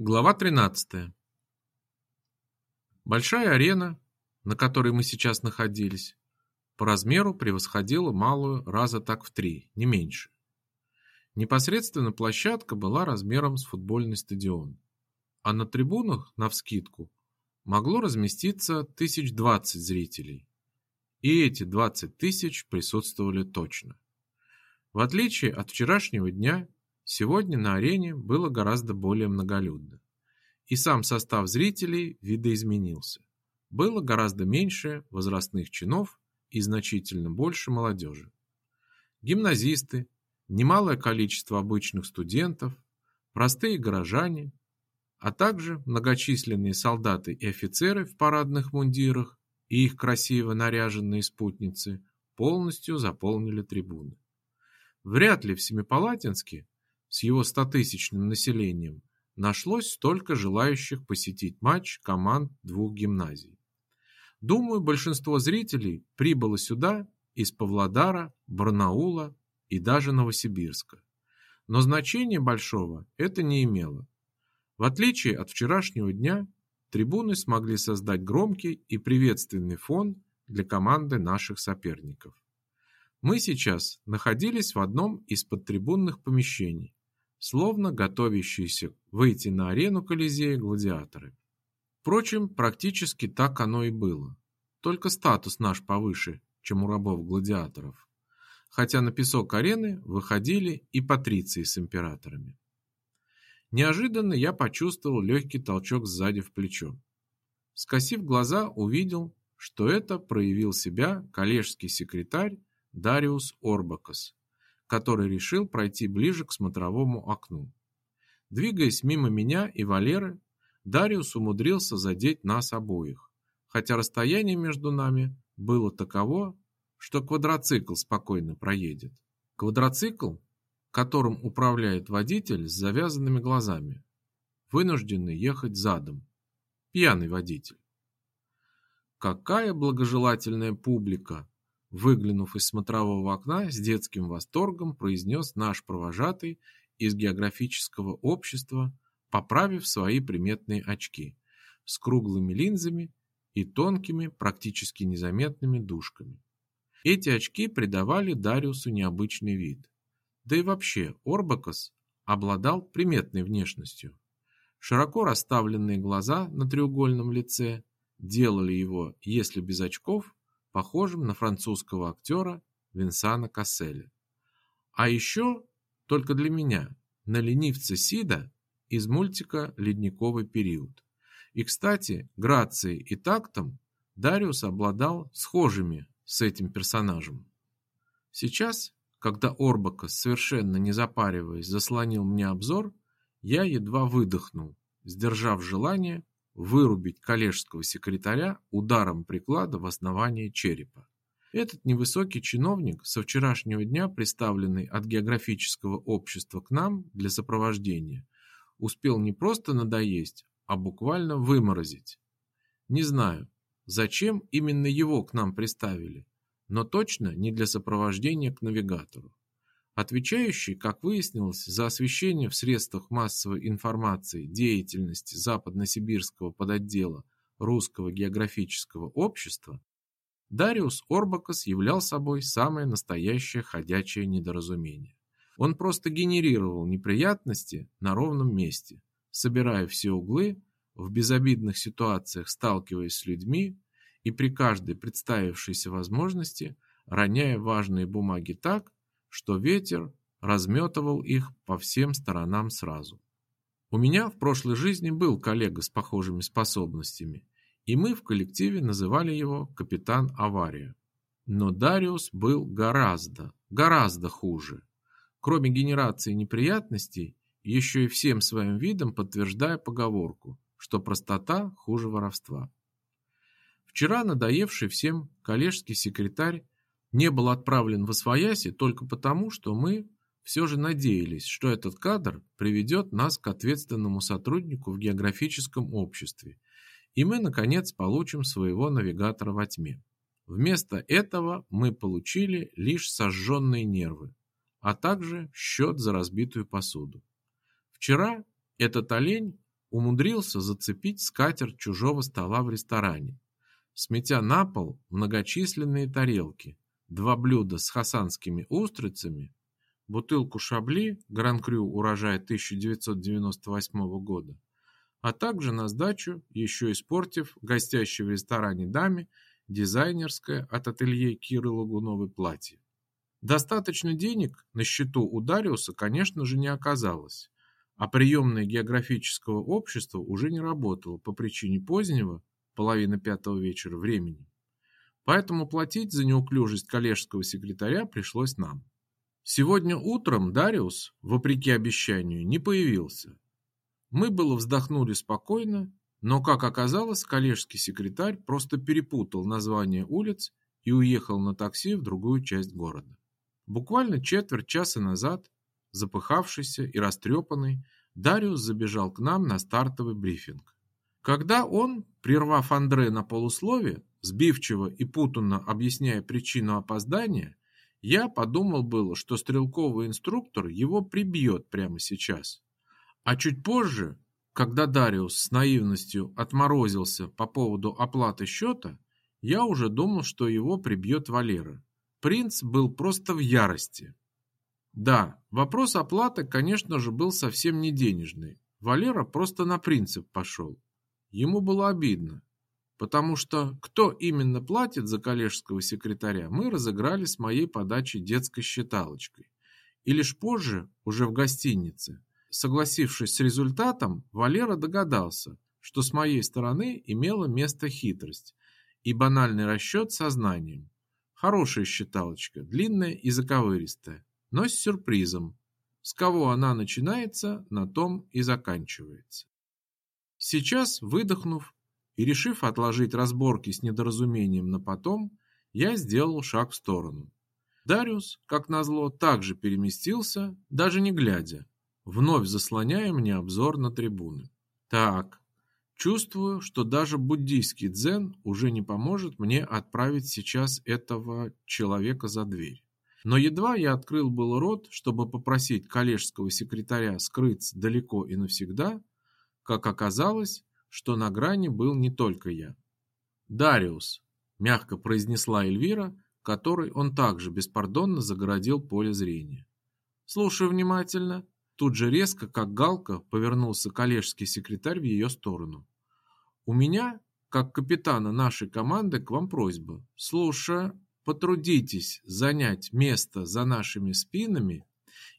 Глава 13. Большая арена, на которой мы сейчас находились, по размеру превосходила малую раза так в три, не меньше. Непосредственно площадка была размером с футбольный стадион, а на трибунах, навскидку, могло разместиться тысяч двадцать зрителей. И эти двадцать тысяч присутствовали точно. В отличие от вчерашнего дня, Сегодня на арене было гораздо более многолюдно. И сам состав зрителей видоизменился. Было гораздо меньше возрастных чинов и значительно больше молодежи. Гимназисты, немалое количество обычных студентов, простые горожане, а также многочисленные солдаты и офицеры в парадных мундирах и их красиво наряженные спутницы полностью заполнили трибуны. Вряд ли в Семипалатинске с его стотысячным населением нашлось столько желающих посетить матч команд двух гимназий. Думаю, большинство зрителей прибыло сюда из Павлодара, Барнаула и даже Новосибирска. Но значения большого это не имело. В отличие от вчерашнего дня, трибуны смогли создать громкий и приветственный фон для команды наших соперников. Мы сейчас находились в одном из подтрибунных помещений, словно готовящиеся выйти на арену Колизея гладиаторы. Впрочем, практически так оно и было. Только статус наш повыше, чем у рабов-гладиаторов. Хотя на песок арены выходили и патриции с императорами. Неожиданно я почувствовал легкий толчок сзади в плечо. Скосив глаза, увидел, что это проявил себя коллежский секретарь Дариус Орбакас, который решил пройти ближе к смотровому окну. Двигаясь мимо меня и Валеры, Дариус умудрился задеть нас обоих, хотя расстояние между нами было таково, что квадроцикл спокойно проедет. Квадроцикл, которым управляет водитель с завязанными глазами, вынужденный ехать задом. Пьяный водитель. Какая благожелательная публика Выглянув из смотрового окна, с детским восторгом произнес наш провожатый из географического общества, поправив свои приметные очки с круглыми линзами и тонкими, практически незаметными дужками. Эти очки придавали Дариусу необычный вид. Да и вообще Орбакас обладал приметной внешностью. Широко расставленные глаза на треугольном лице делали его, если без очков, похожим на французского актера Винсана Касселя. А еще, только для меня, на ленивца Сида из мультика «Ледниковый период». И, кстати, грацией и тактом Дариус обладал схожими с этим персонажем. Сейчас, когда Орбака, совершенно не запариваясь, заслонил мне обзор, я едва выдохнул, сдержав желание вырубить коллежского секретаря ударом приклада в основание черепа. Этот невысокий чиновник, со вчерашнего дня представленный от географического общества к нам для сопровождения, успел не просто надоесть, а буквально выморозить. Не знаю, зачем именно его к нам приставили, но точно не для сопровождения к навигатору отвечающий, как выяснилось, за освещение в средствах массовой информации деятельности западносибирского подотдела Русского географического общества, Дариус Орбакас являл собой самое настоящее ходячее недоразумение. Он просто генерировал неприятности на ровном месте, собирая все углы, в безобидных ситуациях сталкиваясь с людьми и при каждой представившейся возможности роняя важные бумаги так, что ветер разметывал их по всем сторонам сразу. У меня в прошлой жизни был коллега с похожими способностями, и мы в коллективе называли его капитан Авария. Но Дариус был гораздо, гораздо хуже. Кроме генерации неприятностей, еще и всем своим видом подтверждая поговорку, что простота хуже воровства. Вчера надоевший всем коллежский секретарь не был отправлен в Освояси только потому, что мы все же надеялись, что этот кадр приведет нас к ответственному сотруднику в географическом обществе, и мы, наконец, получим своего навигатора во тьме. Вместо этого мы получили лишь сожженные нервы, а также счет за разбитую посуду. Вчера этот олень умудрился зацепить скатерть чужого стола в ресторане, сметя на пол многочисленные тарелки, два блюда с хасанскими устрицами, бутылку шабли Гран-Крю урожая 1998 года, а также на сдачу, еще испортив гостящей в ресторане даме дизайнерское от ателье Киры Лагуновой платье. Достаточно денег на счету у Дариуса, конечно же, не оказалось, а приемное географического общества уже не работало по причине позднего, половины пятого вечера, времени. Поэтому платить за неуклюжесть коллежского секретаря пришлось нам. Сегодня утром Дариус, вопреки обещанию, не появился. Мы было вздохнули спокойно, но, как оказалось, коллежский секретарь просто перепутал название улиц и уехал на такси в другую часть города. Буквально четверть часа назад, запыхавшийся и растрепанный, Дариус забежал к нам на стартовый брифинг. Когда он, прервав Андре на полуслове, сбивчиво и путанно объясняя причину опоздания, я подумал было, что стрелковый инструктор его прибьет прямо сейчас. А чуть позже, когда Дариус с наивностью отморозился по поводу оплаты счета, я уже думал, что его прибьет Валера. Принц был просто в ярости. Да, вопрос оплаты, конечно же, был совсем не денежный. Валера просто на принцип пошел. Ему было обидно, потому что кто именно платит за коллежского секретаря, мы разыграли с моей подачей детской считалочкой. И лишь позже, уже в гостинице, Согласившись с результатом, Валера догадался, что с моей стороны имела место хитрость и банальный расчет сознанием. Хорошая считалочка, длинная и заковыристая, но с сюрпризом. С кого она начинается, на том и заканчивается. Сейчас, выдохнув и решив отложить разборки с недоразумением на потом, я сделал шаг в сторону. Дариус, как назло, также переместился, даже не глядя, вновь заслоняя мне обзор на трибуны. Так, чувствую, что даже буддийский дзен уже не поможет мне отправить сейчас этого человека за дверь. Но едва я открыл был рот, чтобы попросить коллежского секретаря скрыться далеко и навсегда, как оказалось, что на грани был не только я. «Дариус», — мягко произнесла Эльвира, которой он также беспардонно загородил поле зрения. «Слушаю внимательно», Тут же резко, как галка, повернулся коллежский секретарь в ее сторону. «У меня, как капитана нашей команды, к вам просьба. Слушая, потрудитесь занять место за нашими спинами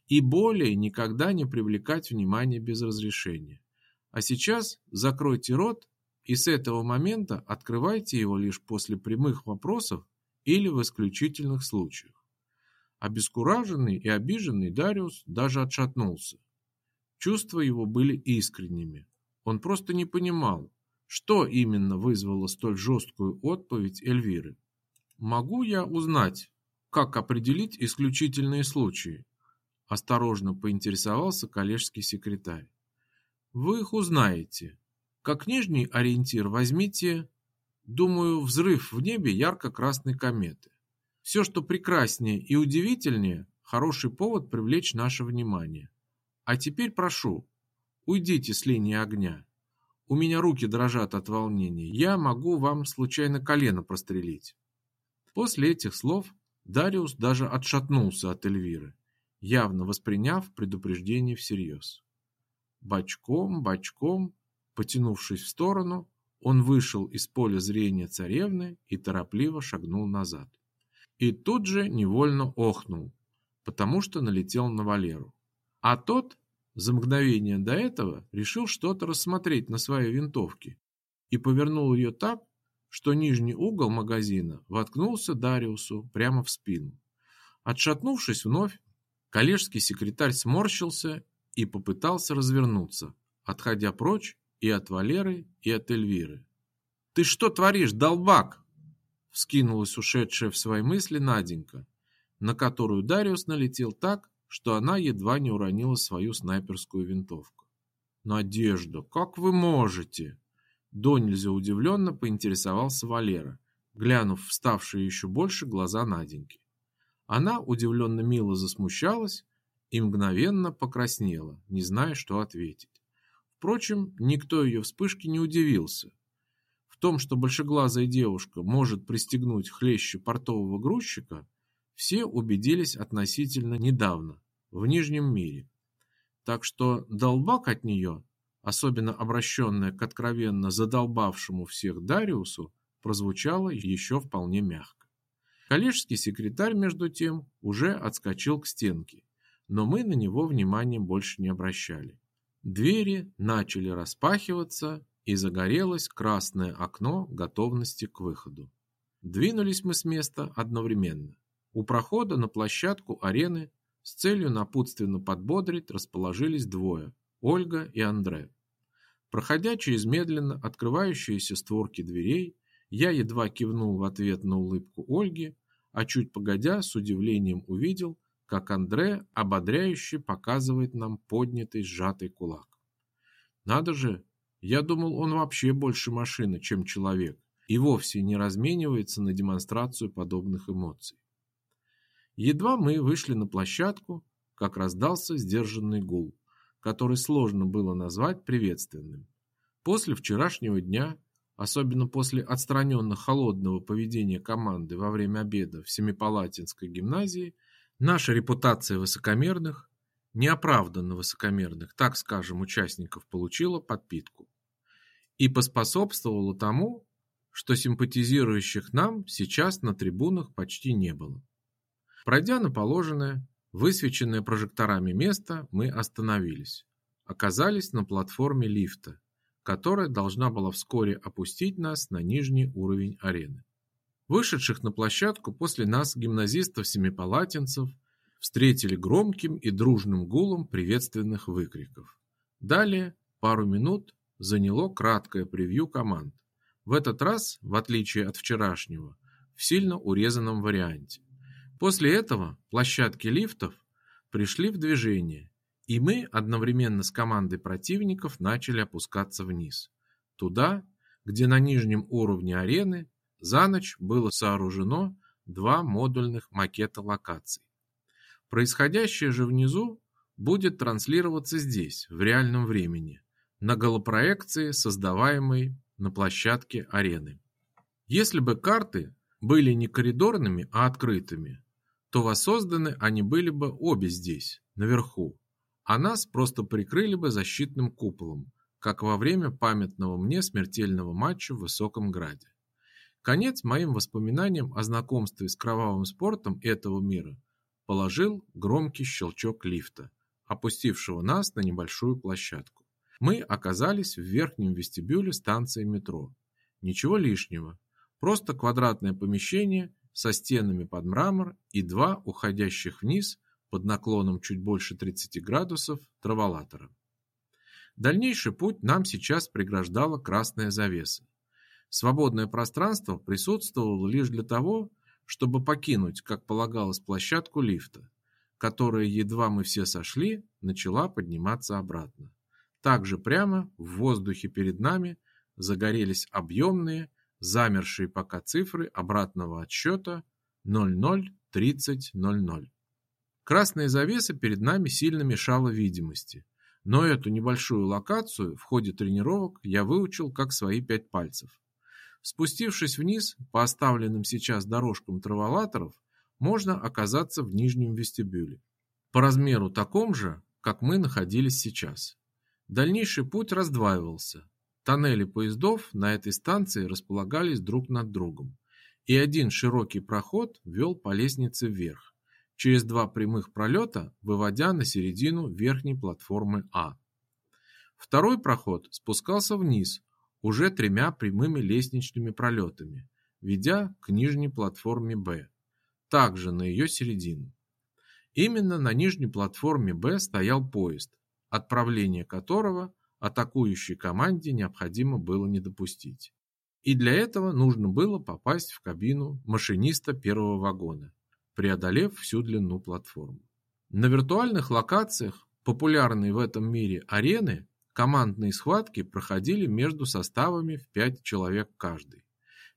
и более никогда не привлекать внимание без разрешения. А сейчас закройте рот и с этого момента открывайте его лишь после прямых вопросов или в исключительных случаях. Обескураженный и обиженный Дариус даже отшатнулся. Чувства его были искренними. Он просто не понимал, что именно вызвало столь жесткую отповедь Эльвиры. «Могу я узнать, как определить исключительные случаи?» Осторожно поинтересовался коллежский секретарь. «Вы их узнаете. Как нижний ориентир возьмите, думаю, взрыв в небе ярко-красной кометы. Все, что прекраснее и удивительнее, хороший повод привлечь наше внимание. А теперь прошу, уйдите с линии огня. У меня руки дрожат от волнения. Я могу вам случайно колено прострелить. После этих слов Дариус даже отшатнулся от Эльвиры, явно восприняв предупреждение всерьез. Бочком, бочком, потянувшись в сторону, он вышел из поля зрения царевны и торопливо шагнул назад. И тут же невольно охнул, потому что налетел на Валеру. А тот за мгновение до этого решил что-то рассмотреть на своей винтовке и повернул ее так, что нижний угол магазина воткнулся Дариусу прямо в спину. Отшатнувшись вновь, коллежский секретарь сморщился и попытался развернуться, отходя прочь и от Валеры, и от Эльвиры. «Ты что творишь, долбак?» вскинулась ушедшая в свои мысли Наденька, на которую Дариус налетел так, что она едва не уронила свою снайперскую винтовку. «Надежда, как вы можете?» До нельзя удивленно поинтересовался Валера, глянув вставшие еще больше глаза Наденьки. Она удивленно мило засмущалась и мгновенно покраснела, не зная, что ответить. Впрочем, никто ее вспышке не удивился. В том, что большеглазая девушка может пристегнуть хлеще портового грузчика, все убедились относительно недавно, в Нижнем мире. Так что долбак от нее, особенно обращенная к откровенно задолбавшему всех Дариусу, прозвучало еще вполне мягко. Коллежский секретарь, между тем, уже отскочил к стенке, но мы на него внимания больше не обращали. Двери начали распахиваться, и загорелось красное окно готовности к выходу. Двинулись мы с места одновременно. У прохода на площадку арены с целью напутственно подбодрить расположились двое – Ольга и Андре. Проходя через медленно открывающиеся створки дверей, я едва кивнул в ответ на улыбку Ольги, а чуть погодя с удивлением увидел, как Андре ободряюще показывает нам поднятый сжатый кулак. Надо же, я думал, он вообще больше машина, чем человек, и вовсе не разменивается на демонстрацию подобных эмоций. Едва мы вышли на площадку, как раздался сдержанный гул, который сложно было назвать приветственным. После вчерашнего дня, особенно после отстраненно холодного поведения команды во время обеда в Семипалатинской гимназии, Наша репутация высокомерных, неоправданно высокомерных, так скажем, участников получила подпитку и поспособствовала тому, что симпатизирующих нам сейчас на трибунах почти не было. Пройдя на положенное, высвеченное прожекторами место, мы остановились. Оказались на платформе лифта, которая должна была вскоре опустить нас на нижний уровень арены. Вышедших на площадку после нас гимназистов-семипалатинцев встретили громким и дружным гулом приветственных выкриков. Далее пару минут заняло краткое превью команд. В этот раз, в отличие от вчерашнего, в сильно урезанном варианте. После этого площадки лифтов пришли в движение, и мы одновременно с командой противников начали опускаться вниз. Туда, где на нижнем уровне арены за ночь было сооружено два модульных макета локаций. Происходящее же внизу будет транслироваться здесь, в реальном времени, на голопроекции, создаваемой на площадке арены. Если бы карты были не коридорными, а открытыми, то воссозданы они были бы обе здесь, наверху, а нас просто прикрыли бы защитным куполом, как во время памятного мне смертельного матча в Высоком Граде. Конец моим воспоминаниям о знакомстве с кровавым спортом этого мира положил громкий щелчок лифта, опустившего нас на небольшую площадку. Мы оказались в верхнем вестибюле станции метро. Ничего лишнего, просто квадратное помещение со стенами под мрамор и два уходящих вниз под наклоном чуть больше 30 градусов траволатора. Дальнейший путь нам сейчас преграждала красная завеса. Свободное пространство присутствовало лишь для того, чтобы покинуть, как полагалось, площадку лифта, которая, едва мы все сошли, начала подниматься обратно. Также прямо в воздухе перед нами загорелись объемные, замершие пока цифры обратного отсчета 00.30.00. Красная завеса перед нами сильно мешала видимости, но эту небольшую локацию в ходе тренировок я выучил как свои пять пальцев. Спустившись вниз по оставленным сейчас дорожкам траволаторов, можно оказаться в нижнем вестибюле. По размеру таком же, как мы находились сейчас. Дальнейший путь раздваивался. Тоннели поездов на этой станции располагались друг над другом, и один широкий проход вел по лестнице вверх, через два прямых пролета, выводя на середину верхней платформы А. Второй проход спускался вниз, уже тремя прямыми лестничными пролетами, ведя к нижней платформе Б, также на ее середину. Именно на нижней платформе Б стоял поезд, отправление которого атакующей команде необходимо было не допустить. И для этого нужно было попасть в кабину машиниста первого вагона, преодолев всю длину платформы. На виртуальных локациях, популярной в этом мире арены, Командные схватки проходили между составами в 5 человек каждый.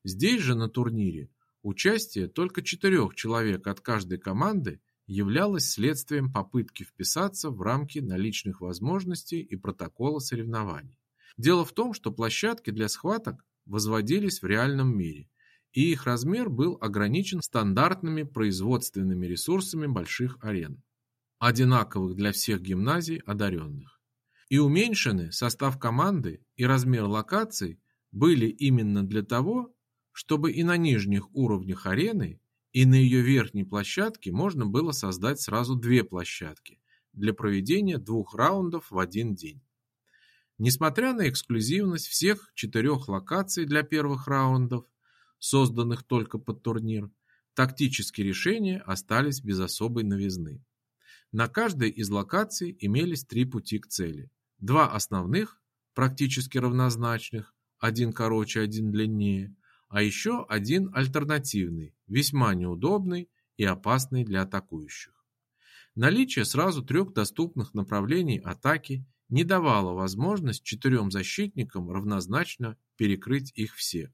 Здесь же на турнире участие только четырех человек от каждой команды являлось следствием попытки вписаться в рамки наличных возможностей и протокола соревнований. Дело в том, что площадки для схваток возводились в реальном мире, и их размер был ограничен стандартными производственными ресурсами больших арен, одинаковых для всех гимназий одаренных. И уменьшены состав команды и размер локаций были именно для того, чтобы и на нижних уровнях арены, и на ее верхней площадке можно было создать сразу две площадки для проведения двух раундов в один день. Несмотря на эксклюзивность всех четырех локаций для первых раундов, созданных только под турнир, тактические решения остались без особой новизны. На каждой из локаций имелись три пути к цели. Два основных, практически равнозначных, один короче, один длиннее, а еще один альтернативный, весьма неудобный и опасный для атакующих. Наличие сразу трех доступных направлений атаки не давало возможность четырем защитникам равнозначно перекрыть их все.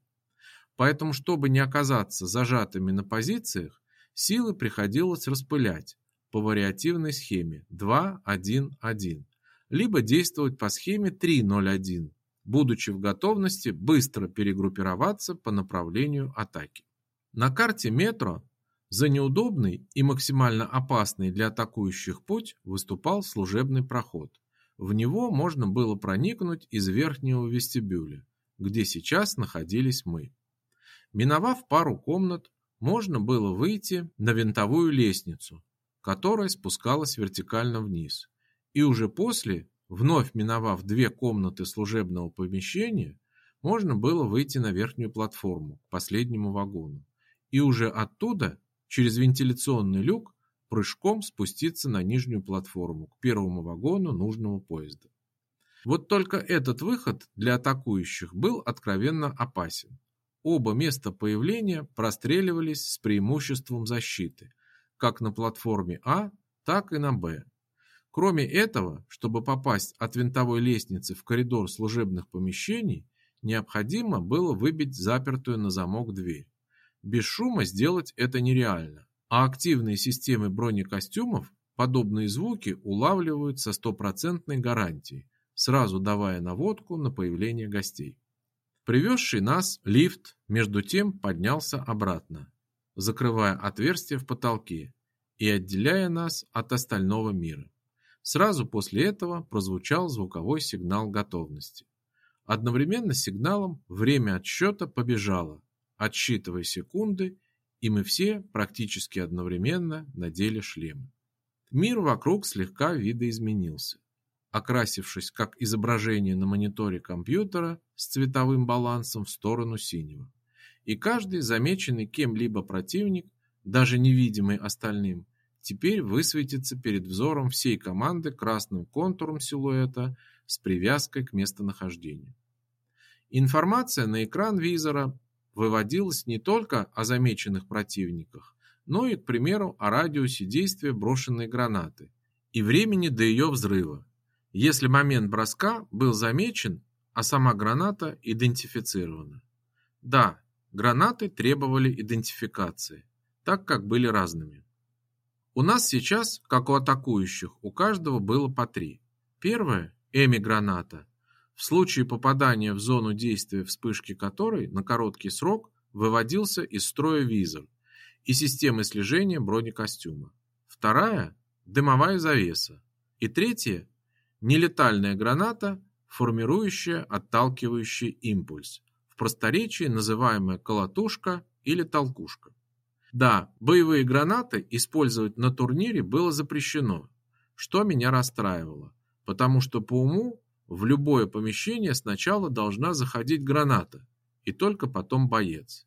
Поэтому, чтобы не оказаться зажатыми на позициях, силы приходилось распылять по вариативной схеме 2-1-1, либо действовать по схеме 3-0-1, будучи в готовности быстро перегруппироваться по направлению атаки. На карте метро за неудобный и максимально опасный для атакующих путь выступал служебный проход. В него можно было проникнуть из верхнего вестибюля, где сейчас находились мы. Миновав пару комнат, можно было выйти на винтовую лестницу, которая спускалась вертикально вниз. И уже после Вновь миновав две комнаты служебного помещения, можно было выйти на верхнюю платформу, к последнему вагону, и уже оттуда, через вентиляционный люк, прыжком спуститься на нижнюю платформу, к первому вагону нужного поезда. Вот только этот выход для атакующих был откровенно опасен. Оба места появления простреливались с преимуществом защиты, как на платформе А, так и на Б. Кроме этого, чтобы попасть от винтовой лестницы в коридор служебных помещений, необходимо было выбить запертую на замок дверь. Без шума сделать это нереально, а активные системы бронекостюмов подобные звуки улавливают со стопроцентной гарантией, сразу давая наводку на появление гостей. Привезший нас лифт, между тем, поднялся обратно, закрывая отверстие в потолке и отделяя нас от остального мира. Сразу после этого прозвучал звуковой сигнал готовности. Одновременно с сигналом время отсчета побежало, отсчитывая секунды, и мы все практически одновременно надели шлемы. Мир вокруг слегка видоизменился, окрасившись как изображение на мониторе компьютера с цветовым балансом в сторону синего. И каждый замеченный кем-либо противник, даже невидимый остальным, теперь высветится перед взором всей команды красным контуром силуэта с привязкой к местонахождению. Информация на экран визора выводилась не только о замеченных противниках, но и, к примеру, о радиусе действия брошенной гранаты и времени до ее взрыва, если момент броска был замечен, а сама граната идентифицирована. Да, гранаты требовали идентификации, так как были разными. У нас сейчас, как у атакующих, у каждого было по три. Первое – эми-граната, в случае попадания в зону действия вспышки которой на короткий срок выводился из строя визор и системы слежения бронекостюма. Вторая – дымовая завеса. И третья – нелетальная граната, формирующая отталкивающий импульс, просторечии называемая колотушка или толкушка. Да, боевые гранаты использовать на турнире было запрещено, что меня расстраивало, потому что по уму в любое помещение сначала должна заходить граната, и только потом боец.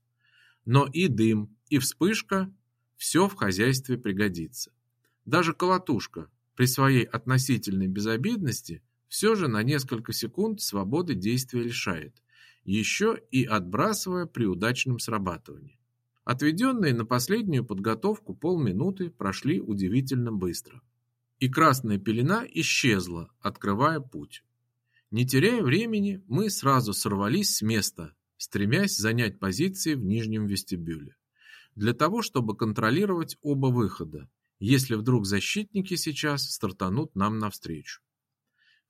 Но и дым, и вспышка все в хозяйстве пригодится. Даже колотушка при своей относительной безобидности все же на несколько секунд свободы действия лишает, еще и отбрасывая при удачном срабатывании. Отведенные на последнюю подготовку полминуты прошли удивительно быстро. И красная пелена исчезла, открывая путь. Не теряя времени, мы сразу сорвались с места, стремясь занять позиции в нижнем вестибюле. Для того, чтобы контролировать оба выхода, если вдруг защитники сейчас стартанут нам навстречу.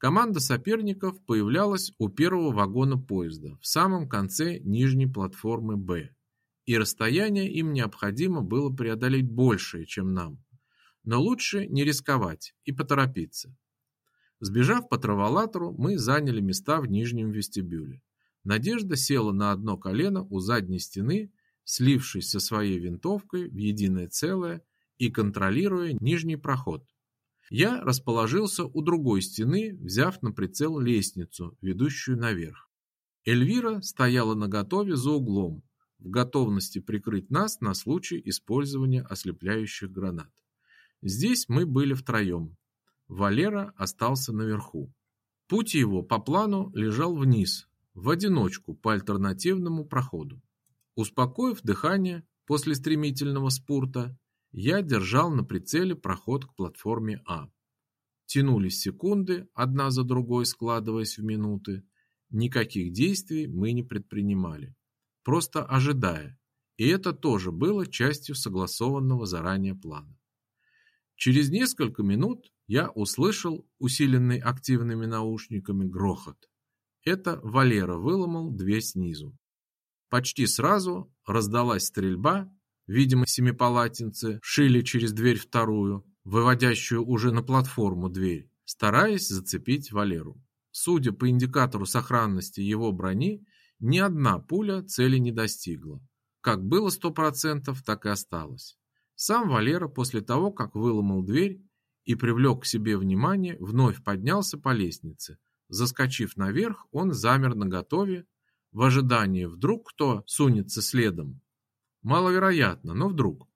Команда соперников появлялась у первого вагона поезда, в самом конце нижней платформы «Б», и расстояние им необходимо было преодолеть большее, чем нам. Но лучше не рисковать и поторопиться. Сбежав по траволатору, мы заняли места в нижнем вестибюле. Надежда села на одно колено у задней стены, слившись со своей винтовкой в единое целое и контролируя нижний проход, я расположился у другой стены, взяв на прицел лестницу, ведущую наверх. Эльвира стояла наготове за углом, в готовности прикрыть нас на случай использования ослепляющих гранат. Здесь мы были втроем. Валера остался наверху. Путь его по плану лежал вниз, в одиночку по альтернативному проходу. Успокоив дыхание после стремительного спурта, я держал на прицеле проход к платформе А. Тянулись секунды, одна за другой складываясь в минуты. Никаких действий мы не предпринимали, просто ожидая. И это тоже было частью согласованного заранее плана. Через несколько минут я услышал усиленный активными наушниками грохот. Это Валера выломал дверь снизу. Почти сразу раздалась стрельба, Видимо, семипалатинцы шили через дверь вторую, выводящую уже на платформу дверь, стараясь зацепить Валеру. Судя по индикатору сохранности его брони, ни одна пуля цели не достигла. Как было сто процентов, так и осталось. Сам Валера после того, как выломал дверь и привлек к себе внимание, вновь поднялся по лестнице. Заскочив наверх, он замер наготове, в ожидании вдруг кто сунется следом. Маловероятно, но вдруг.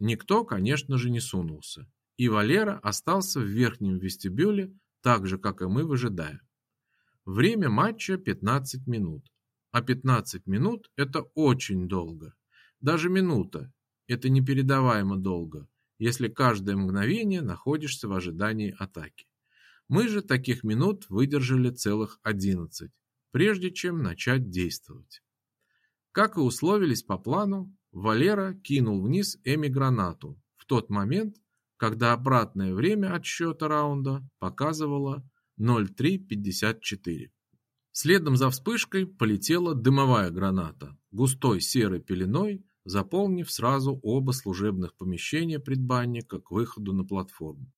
Никто, конечно же, не сунулся. И Валера остался в верхнем вестибюле, так же, как и мы, выжидая. Время матча 15 минут. А 15 минут – это очень долго. Даже минута – это непередаваемо долго, если каждое мгновение находишься в ожидании атаки. Мы же таких минут выдержали целых 11, прежде чем начать действовать. Как и условились по плану, Валера кинул вниз Эми гранату в тот момент, когда обратное время отсчета раунда показывало 03.54. Следом за вспышкой полетела дымовая граната, густой серой пеленой, заполнив сразу оба служебных помещения предбанника к выходу на платформу.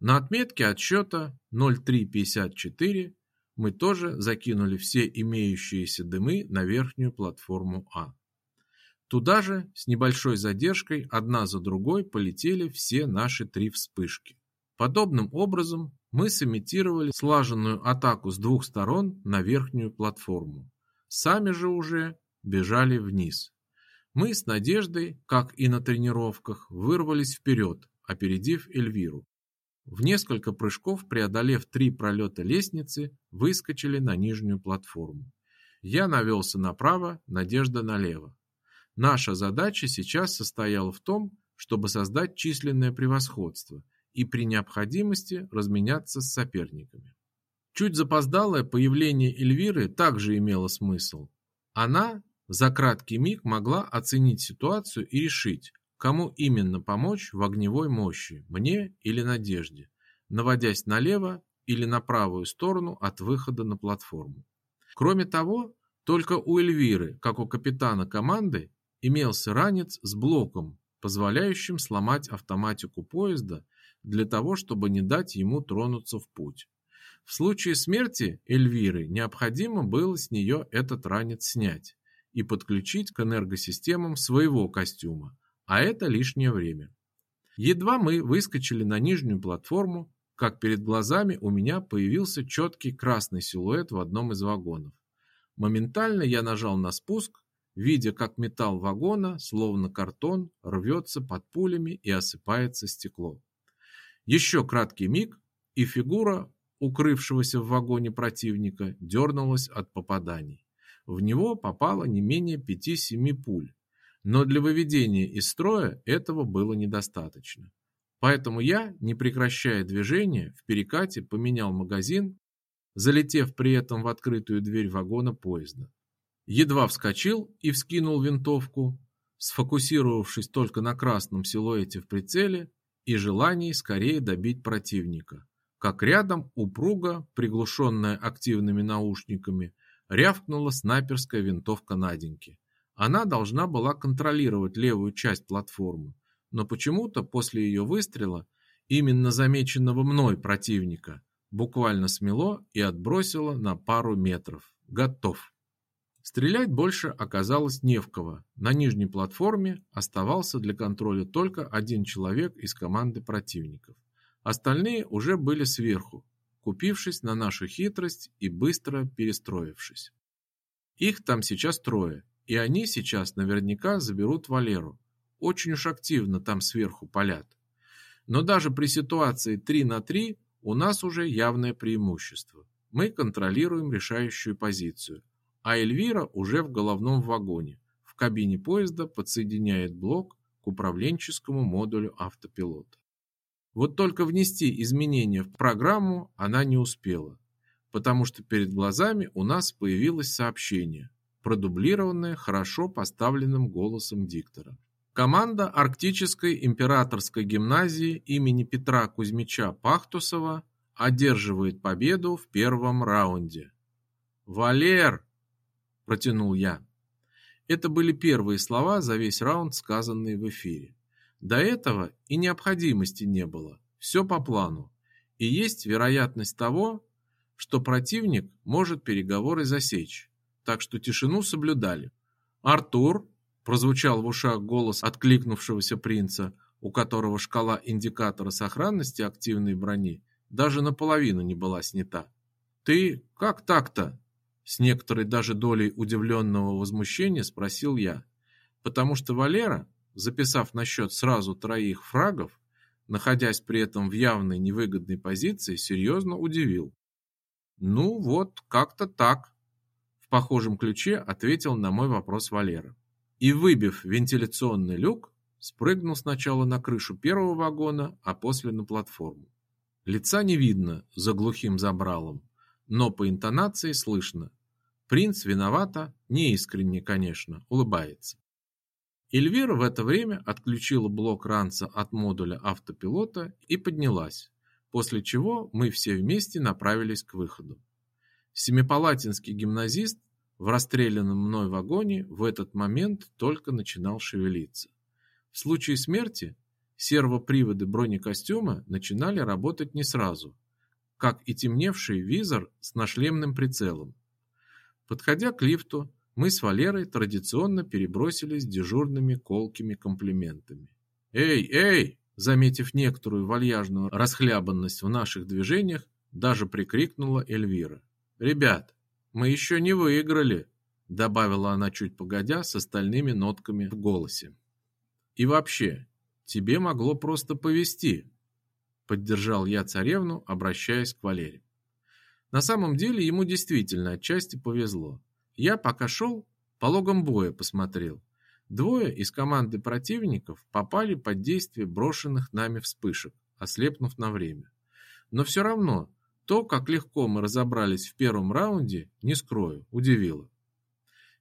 На отметке отсчета 03.54 мы тоже закинули все имеющиеся дымы на верхнюю платформу А. Туда же с небольшой задержкой одна за другой полетели все наши три вспышки. Подобным образом мы сымитировали слаженную атаку с двух сторон на верхнюю платформу. Сами же уже бежали вниз. Мы с Надеждой, как и на тренировках, вырвались вперед, опередив Эльвиру. В несколько прыжков, преодолев три пролета лестницы, выскочили на нижнюю платформу. Я навелся направо, Надежда налево. Наша задача сейчас состояла в том, чтобы создать численное превосходство и при необходимости разменяться с соперниками. Чуть запоздалое появление Эльвиры также имело смысл. Она за краткий миг могла оценить ситуацию и решить, кому именно помочь в огневой мощи, мне или Надежде, наводясь налево или на правую сторону от выхода на платформу. Кроме того, только у Эльвиры, как у капитана команды, имелся ранец с блоком, позволяющим сломать автоматику поезда для того, чтобы не дать ему тронуться в путь. В случае смерти Эльвиры необходимо было с нее этот ранец снять и подключить к энергосистемам своего костюма, а это лишнее время. Едва мы выскочили на нижнюю платформу, как перед глазами у меня появился четкий красный силуэт в одном из вагонов. Моментально я нажал на спуск, видя, как металл вагона, словно картон, рвется под пулями и осыпается стекло. Еще краткий миг, и фигура, укрывшегося в вагоне противника, дернулась от попаданий. В него попало не менее пяти-семи пуль, но для выведения из строя этого было недостаточно. Поэтому я, не прекращая движения, в перекате поменял магазин, залетев при этом в открытую дверь вагона поезда едва вскочил и вскинул винтовку, сфокусировавшись только на красном силуэте в прицеле, и желании скорее добить противника. Как рядом упруго, приглушенная активными наушниками, рявкнула снайперская винтовка Наденьки. Она должна была контролировать левую часть платформы, но почему-то после ее выстрела, именно замеченного мной противника, буквально смело и отбросило на пару метров. Готов. Стрелять больше оказалось не в кого. На нижней платформе оставался для контроля только один человек из команды противников. Остальные уже были сверху, купившись на нашу хитрость и быстро перестроившись. Их там сейчас трое, и они сейчас наверняка заберут Валеру. Очень уж активно там сверху палят. Но даже при ситуации 3 на 3 у нас уже явное преимущество. Мы контролируем решающую позицию, а Эльвира уже в головном вагоне. В кабине поезда подсоединяет блок к управленческому модулю автопилота. Вот только внести изменения в программу она не успела, потому что перед глазами у нас появилось сообщение, продублированное хорошо поставленным голосом диктора. Команда Арктической императорской гимназии имени Петра Кузьмича Пахтусова одерживает победу в первом раунде. «Валер!» – протянул я. Это были первые слова за весь раунд, сказанные в эфире. До этого и необходимости не было. Все по плану. И есть вероятность того, что противник может переговоры засечь. Так что тишину соблюдали. «Артур!» – прозвучал в ушах голос откликнувшегося принца, у которого шкала индикатора сохранности активной брони даже наполовину не была снята. «Ты как так-то?» С некоторой даже долей удивленного возмущения спросил я, потому что Валера записав на счет сразу троих фрагов, находясь при этом в явной невыгодной позиции, серьезно удивил. «Ну вот, как-то так», – в похожем ключе ответил на мой вопрос Валера. И, выбив вентиляционный люк, спрыгнул сначала на крышу первого вагона, а после на платформу. Лица не видно за глухим забралом, но по интонации слышно. Принц виновато, неискренне, конечно, улыбается. Эльвира в это время отключила блок ранца от модуля автопилота и поднялась, после чего мы все вместе направились к выходу. Семипалатинский гимназист в расстрелянном мной вагоне в этот момент только начинал шевелиться. В случае смерти сервоприводы бронекостюма начинали работать не сразу, как и темневший визор с нашлемным прицелом. Подходя к лифту, мы с Валерой традиционно перебросились дежурными колкими комплиментами. «Эй, эй!» Заметив некоторую вальяжную расхлябанность в наших движениях, даже прикрикнула Эльвира. «Ребят, мы еще не выиграли!» Добавила она чуть погодя с остальными нотками в голосе. «И вообще, тебе могло просто повести!» Поддержал я царевну, обращаясь к Валере. На самом деле ему действительно отчасти повезло. Я пока шел, по логам боя посмотрел. Двое из команды противников попали под действие брошенных нами вспышек, ослепнув на время. Но все равно, то, как легко мы разобрались в первом раунде, не скрою, удивило.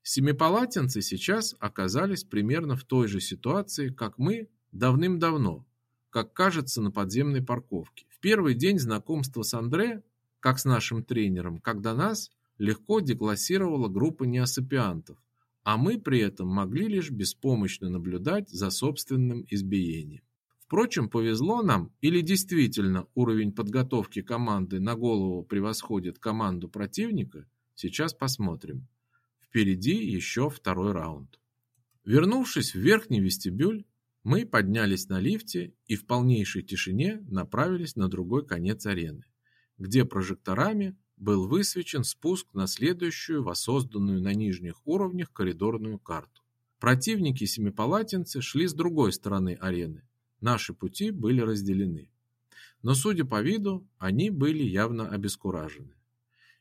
Семипалатинцы сейчас оказались примерно в той же ситуации, как мы давным-давно, как кажется на подземной парковке. В первый день знакомства с Андре, как с нашим тренером, когда нас легко деклассировала группа неосапиантов, а мы при этом могли лишь беспомощно наблюдать за собственным избиением. Впрочем, повезло нам или действительно уровень подготовки команды на голову превосходит команду противника, сейчас посмотрим. Впереди еще второй раунд. Вернувшись в верхний вестибюль, мы поднялись на лифте и в полнейшей тишине направились на другой конец арены, где прожекторами был высвечен спуск на следующую воссозданную на нижних уровнях коридорную карту. Противники семипалатинцы шли с другой стороны арены. Наши пути были разделены. Но, судя по виду, они были явно обескуражены.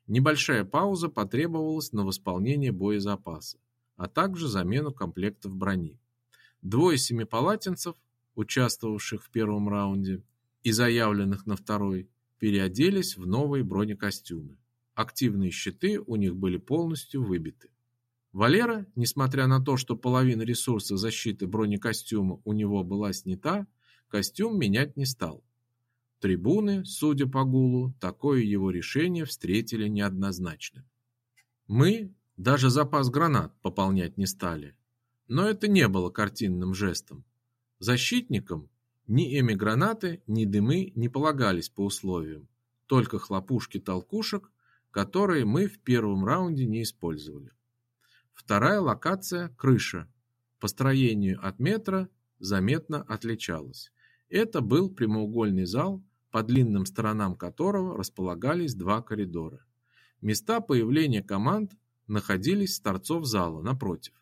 Небольшая пауза потребовалась на восполнение боезапаса, а также замену комплектов брони. Двое семипалатинцев, участвовавших в первом раунде и заявленных на второй, переоделись в новые бронекостюмы. Активные щиты у них были полностью выбиты. Валера, несмотря на то, что половина ресурса защиты бронекостюма у него была снята, костюм менять не стал. Трибуны, судя по гулу, такое его решение встретили неоднозначно. Мы даже запас гранат пополнять не стали. Но это не было картинным жестом. Защитникам ни эми-гранаты, ни дымы не полагались по условиям, только хлопушки толкушек, которые мы в первом раунде не использовали. Вторая локация – крыша. По строению от метра заметно отличалась. Это был прямоугольный зал, по длинным сторонам которого располагались два коридора. Места появления команд находились с торцов зала напротив.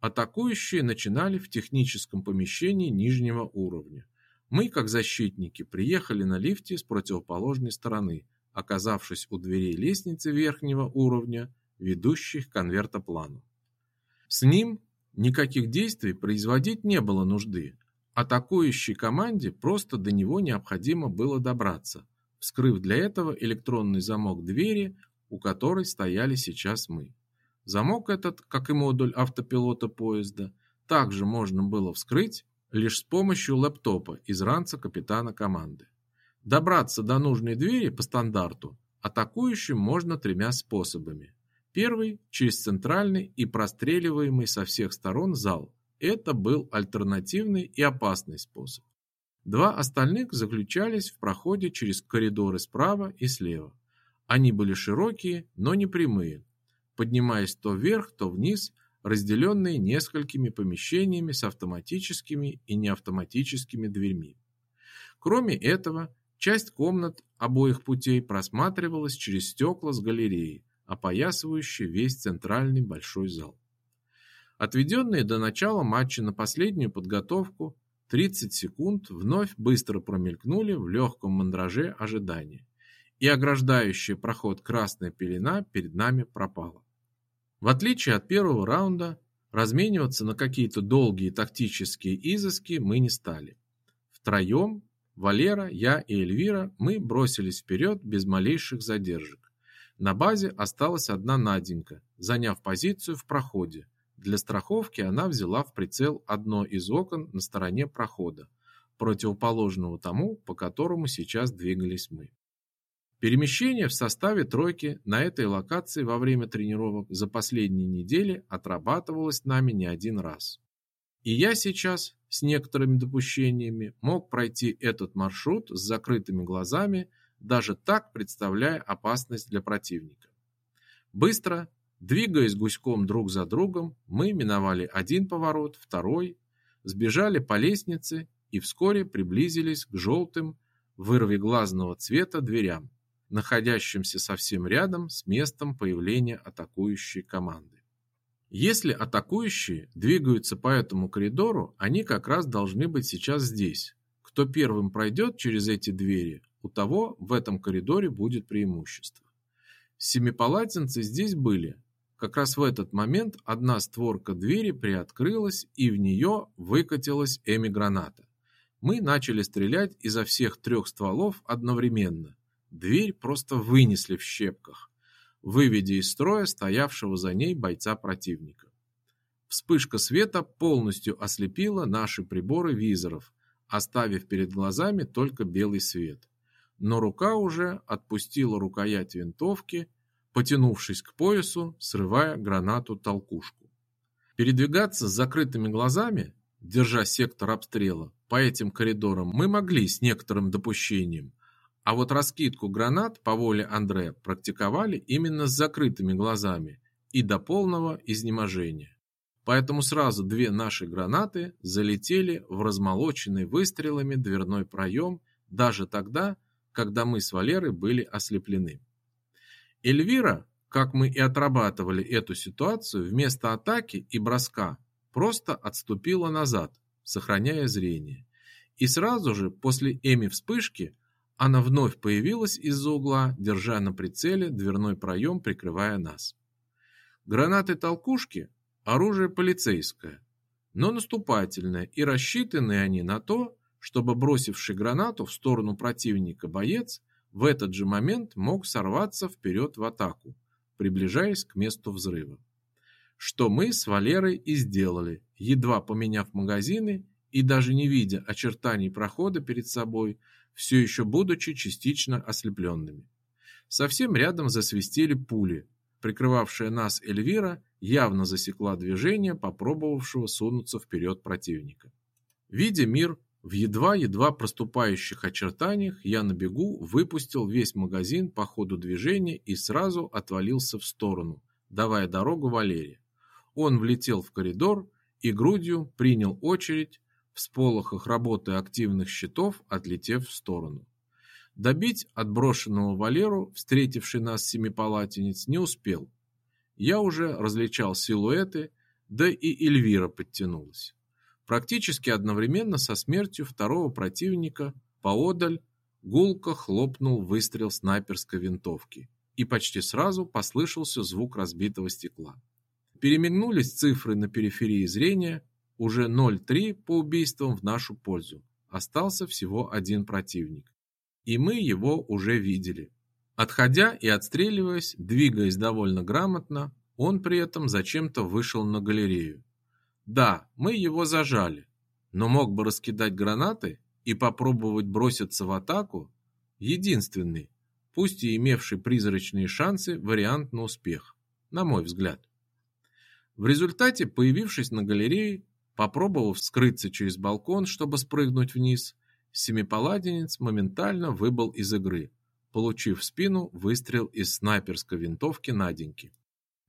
Атакующие начинали в техническом помещении нижнего уровня. Мы, как защитники, приехали на лифте с противоположной стороны, оказавшись у дверей лестницы верхнего уровня, ведущих к конвертоплану. С ним никаких действий производить не было нужды. Атакующей команде просто до него необходимо было добраться, вскрыв для этого электронный замок двери, у которой стояли сейчас мы. Замок этот, как и модуль автопилота поезда, также можно было вскрыть лишь с помощью лэптопа из ранца капитана команды. Добраться до нужной двери по стандарту атакующим можно тремя способами. Первый – через центральный и простреливаемый со всех сторон зал. Это был альтернативный и опасный способ. Два остальных заключались в проходе через коридоры справа и слева. Они были широкие, но не прямые, поднимаясь то вверх, то вниз, разделенные несколькими помещениями с автоматическими и неавтоматическими дверьми. Кроме этого, часть комнат обоих путей просматривалась через стекла с галереи, опоясывающей весь центральный большой зал. Отведенные до начала матча на последнюю подготовку 30 секунд вновь быстро промелькнули в легком мандраже ожидания и ограждающая проход красная пелена перед нами пропала. В отличие от первого раунда, размениваться на какие-то долгие тактические изыски мы не стали. Втроем, Валера, я и Эльвира, мы бросились вперед без малейших задержек. На базе осталась одна Наденька, заняв позицию в проходе. Для страховки она взяла в прицел одно из окон на стороне прохода, противоположного тому, по которому сейчас двигались мы. Перемещение в составе тройки на этой локации во время тренировок за последние недели отрабатывалось нами не один раз. И я сейчас, с некоторыми допущениями, мог пройти этот маршрут с закрытыми глазами, даже так представляя опасность для противника. Быстро, двигаясь гуськом друг за другом, мы миновали один поворот, второй, сбежали по лестнице и вскоре приблизились к желтым, вырвиглазного цвета дверям находящимся совсем рядом с местом появления атакующей команды. Если атакующие двигаются по этому коридору, они как раз должны быть сейчас здесь. Кто первым пройдет через эти двери, у того в этом коридоре будет преимущество. Семипалатинцы здесь были. Как раз в этот момент одна створка двери приоткрылась, и в нее выкатилась эми-граната. Мы начали стрелять изо всех трех стволов одновременно – Дверь просто вынесли в щепках, выведя из строя стоявшего за ней бойца противника. Вспышка света полностью ослепила наши приборы визоров, оставив перед глазами только белый свет. Но рука уже отпустила рукоять винтовки, потянувшись к поясу, срывая гранату-толкушку. Передвигаться с закрытыми глазами, держа сектор обстрела, по этим коридорам мы могли с некоторым допущением – а вот раскидку гранат по воле Андре практиковали именно с закрытыми глазами и до полного изнеможения. Поэтому сразу две наши гранаты залетели в размолоченный выстрелами дверной проем даже тогда, когда мы с Валерой были ослеплены. Эльвира, как мы и отрабатывали эту ситуацию, вместо атаки и броска просто отступила назад, сохраняя зрение. И сразу же после Эми вспышки она вновь появилась из-за угла, держа на прицеле дверной проем, прикрывая нас. Гранаты-толкушки – оружие полицейское, но наступательное, и рассчитаны они на то, чтобы бросивший гранату в сторону противника боец в этот же момент мог сорваться вперед в атаку, приближаясь к месту взрыва. Что мы с Валерой и сделали, едва поменяв магазины и даже не видя очертаний прохода перед собой, все еще будучи частично ослепленными. Совсем рядом засвистели пули. Прикрывавшая нас Эльвира явно засекла движение попробовавшего сунуться вперед противника. Видя мир в едва-едва проступающих очертаниях, я на бегу выпустил весь магазин по ходу движения и сразу отвалился в сторону, давая дорогу Валерии. Он влетел в коридор и грудью принял очередь, в сполохах работы активных щитов отлетев в сторону. Добить отброшенного Валеру, встретивший нас семипалатинец, не успел. Я уже различал силуэты, да и Эльвира подтянулась. Практически одновременно со смертью второго противника поодаль гулко хлопнул выстрел снайперской винтовки, и почти сразу послышался звук разбитого стекла. Перемигнулись цифры на периферии зрения, уже 0-3 по убийствам в нашу пользу. Остался всего один противник. И мы его уже видели. Отходя и отстреливаясь, двигаясь довольно грамотно, он при этом зачем-то вышел на галерею. Да, мы его зажали, но мог бы раскидать гранаты и попробовать броситься в атаку. Единственный, пусть и имевший призрачные шансы, вариант на успех, на мой взгляд. В результате, появившись на галерее, Попробовав скрыться через балкон, чтобы спрыгнуть вниз, семипаладинец моментально выбыл из игры, получив в спину выстрел из снайперской винтовки Наденьки,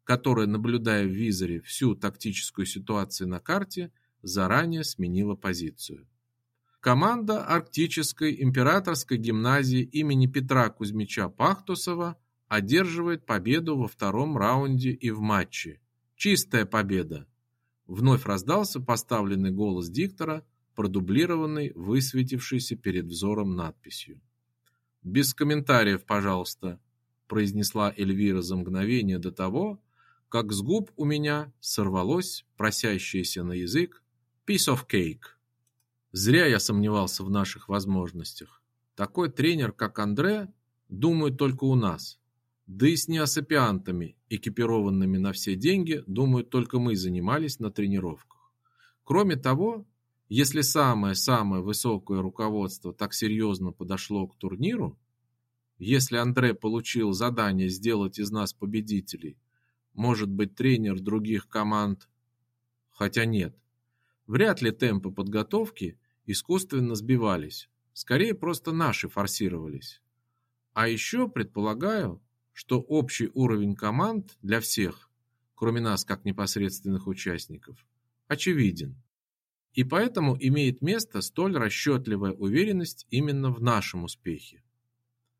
которая, наблюдая в визоре всю тактическую ситуацию на карте, заранее сменила позицию. Команда Арктической императорской гимназии имени Петра Кузьмича Пахтусова одерживает победу во втором раунде и в матче. Чистая победа. Вновь раздался поставленный голос диктора, продублированный, высветившийся перед взором надписью. «Без комментариев, пожалуйста», – произнесла Эльвира за мгновение до того, как с губ у меня сорвалось просящееся на язык «piece of cake». Зря я сомневался в наших возможностях. Такой тренер, как Андре, думает только у нас. Да и с неосапиантами, экипированными на все деньги, думаю, только мы занимались на тренировках. Кроме того, если самое-самое высокое руководство так серьезно подошло к турниру, если Андре получил задание сделать из нас победителей, может быть, тренер других команд, хотя нет. Вряд ли темпы подготовки искусственно сбивались, скорее просто наши форсировались. А еще предполагаю, что общий уровень команд для всех, кроме нас как непосредственных участников, очевиден. И поэтому имеет место столь расчетливая уверенность именно в нашем успехе.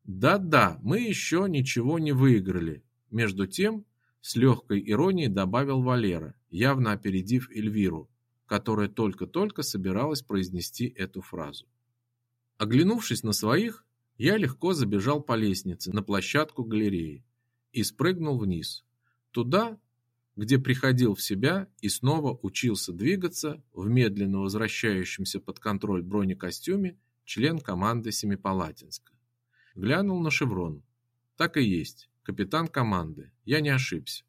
Да-да, мы еще ничего не выиграли. Между тем, с легкой иронией добавил Валера, явно опередив Эльвиру, которая только-только собиралась произнести эту фразу. Оглянувшись на своих, я легко забежал по лестнице на площадку галереи и спрыгнул вниз, туда, где приходил в себя и снова учился двигаться в медленно возвращающемся под контроль бронекостюме член команды Семипалатинска. Глянул на шеврон. Так и есть, капитан команды, я не ошибся.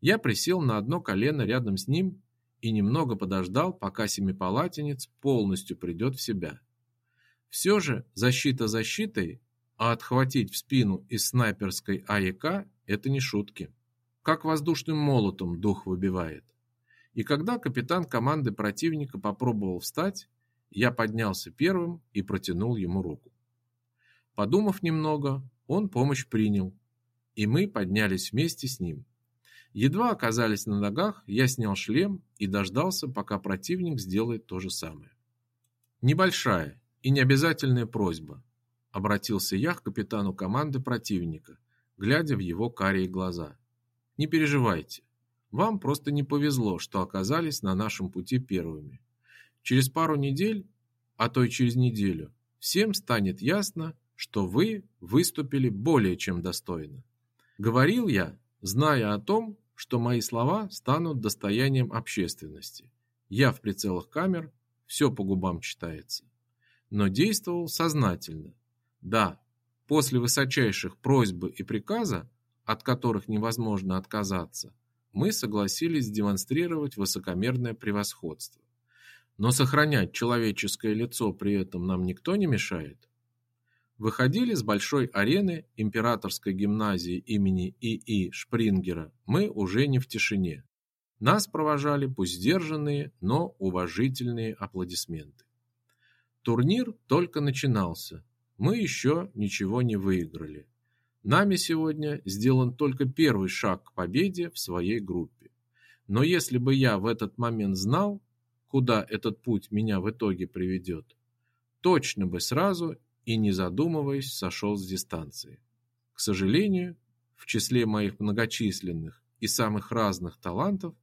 Я присел на одно колено рядом с ним и немного подождал, пока Семипалатинец полностью придет в себя. Все же защита защитой, а отхватить в спину из снайперской АЕК – это не шутки. Как воздушным молотом дух выбивает. И когда капитан команды противника попробовал встать, я поднялся первым и протянул ему руку. Подумав немного, он помощь принял, и мы поднялись вместе с ним. Едва оказались на ногах, я снял шлем и дождался, пока противник сделает то же самое. Небольшая, и необязательная просьба, обратился я к капитану команды противника, глядя в его карие глаза. Не переживайте. Вам просто не повезло, что оказались на нашем пути первыми. Через пару недель, а то и через неделю, всем станет ясно, что вы выступили более чем достойно. Говорил я, зная о том, что мои слова станут достоянием общественности. Я в прицелах камер, все по губам читается но действовал сознательно. Да, после высочайших просьбы и приказа, от которых невозможно отказаться, мы согласились демонстрировать высокомерное превосходство. Но сохранять человеческое лицо при этом нам никто не мешает. Выходили с большой арены императорской гимназии имени И.И. Шпрингера мы уже не в тишине. Нас провожали пусть сдержанные, но уважительные аплодисменты. Турнир только начинался. Мы еще ничего не выиграли. Нами сегодня сделан только первый шаг к победе в своей группе. Но если бы я в этот момент знал, куда этот путь меня в итоге приведет, точно бы сразу и не задумываясь сошел с дистанции. К сожалению, в числе моих многочисленных и самых разных талантов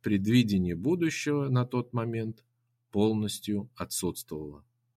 предвидение будущего на тот момент полностью отсутствовало.